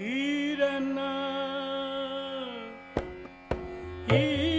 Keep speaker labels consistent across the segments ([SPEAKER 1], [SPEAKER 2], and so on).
[SPEAKER 1] Hidden, hidden.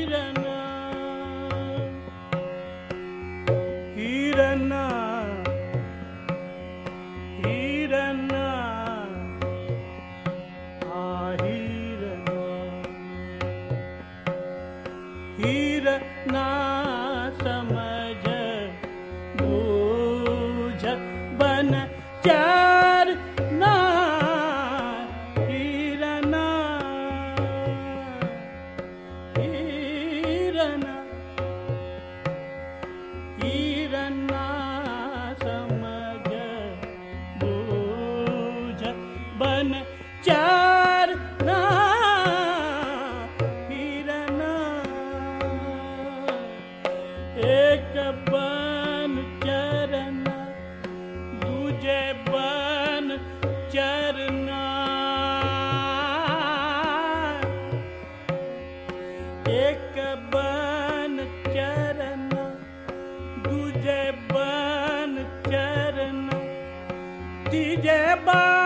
[SPEAKER 1] bye.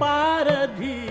[SPEAKER 1] para de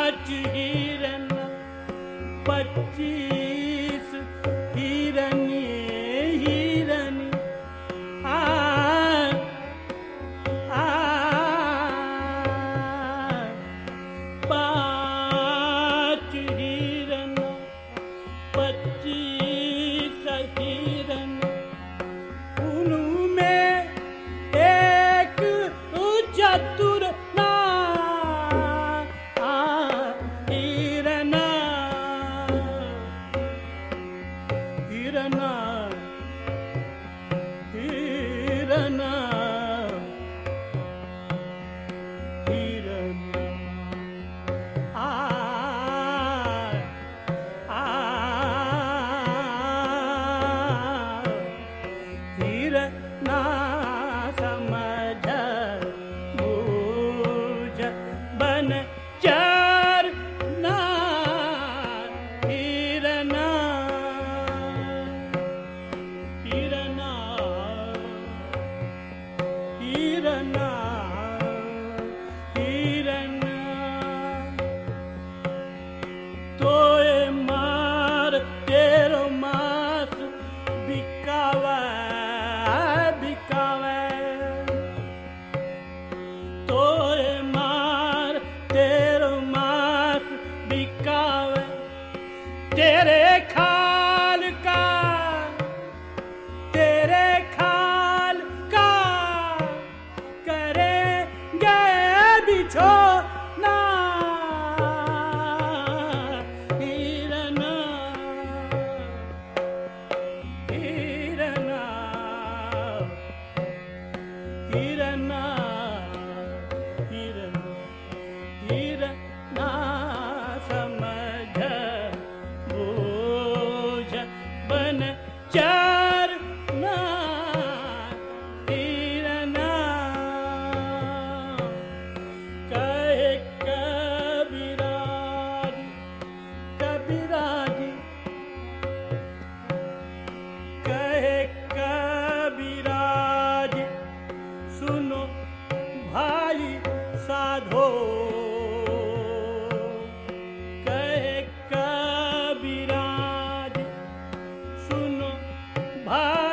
[SPEAKER 1] பாற்றுகிறன பற்றி ಶರಣ तोए मार मास बिकावे मार मास बिकावे तेरे खाल का तेरे खाल का करे गए बिछो Bye.